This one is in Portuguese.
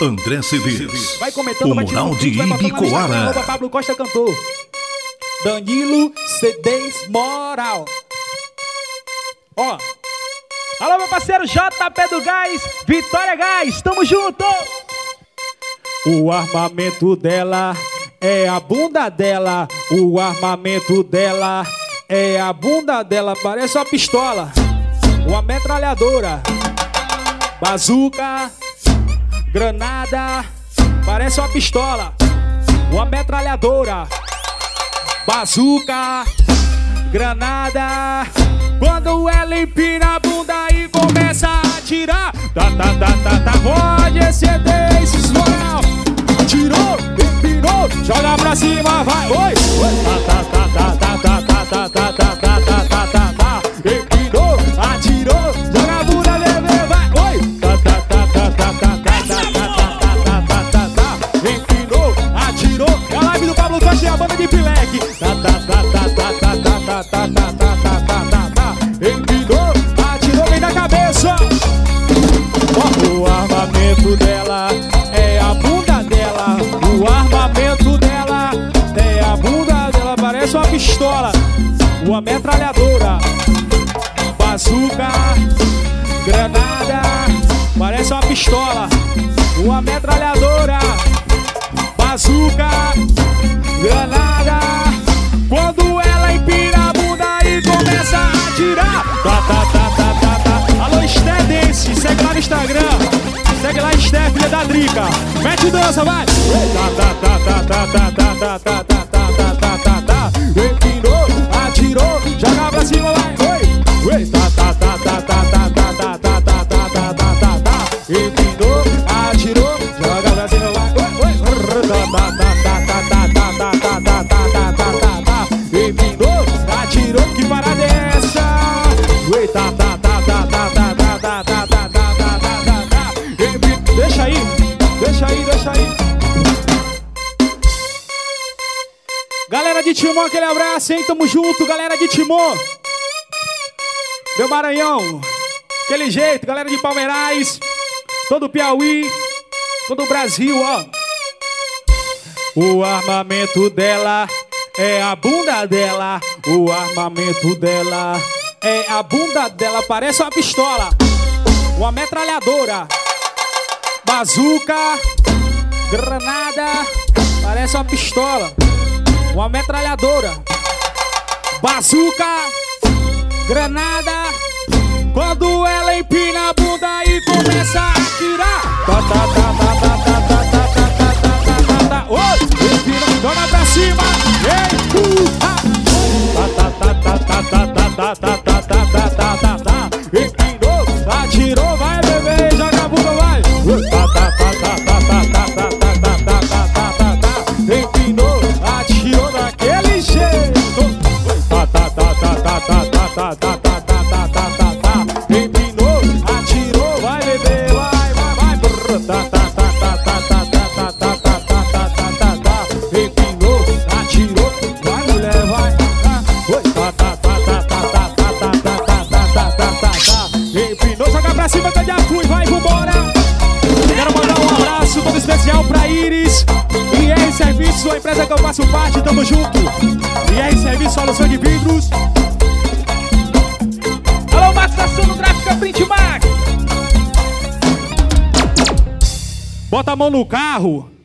André Cedês. Vai comentando, o vai Mural de Ibicoara. Pablo Costa cantor. Danilo C10 Moral. Ó. Alô, meu parceiro JP do Gás, Vitória Gás, tamo junto! O armamento dela é a bunda dela. O armamento dela é a bunda dela. Parece uma pistola, uma metralhadora, bazuca, granada. Parece uma pistola, uma metralhadora, bazuca, granada. Quando ela empina a bunda e começa a atirar, tá, tá, tá, tá, tá, pode esses tá, tá, tá, tá. Empinou, atirou, vem da cabeça. O armamento dela é a bunda dela. O armamento dela é a bunda dela. Parece uma pistola, uma metralhadora, bazuca, granada. Parece uma pistola, uma metralhadora, bazuca, granada. Mete dança, vai! Empinou, atirou, joga tá, cima, vai! Empinou, atirou, joga tá. cima, vai! Empinou, atirou, que parada é essa? Eita, tá, tá. Galera de Timon, aquele abraço, hein? Tamo junto, galera de Timon. Meu Maranhão, aquele jeito, galera de Palmeirais, todo Piauí, todo o Brasil, ó. O armamento dela é a bunda dela. O armamento dela é a bunda dela. Parece uma pistola, uma metralhadora, bazuca, granada. Parece uma pistola, uma metralhadora, bazuca, granada. Quando ela empina a bunda e começa a atirar. Tá, tá, tá, tá, tá, tá, tá, tá, tá, tá, tá, tá, tá, tá. Oi, empina, joga pra cima. Uh, Tá, tá, tá, tá, tá, tá, tá, tá, tá, tá, tá, tá, tá, tá. Serviço, a empresa que eu faço parte, tamo junto. IR Serviço, solução de vidros. Alô, Max no Gráfica Print Max. Bota a mão no carro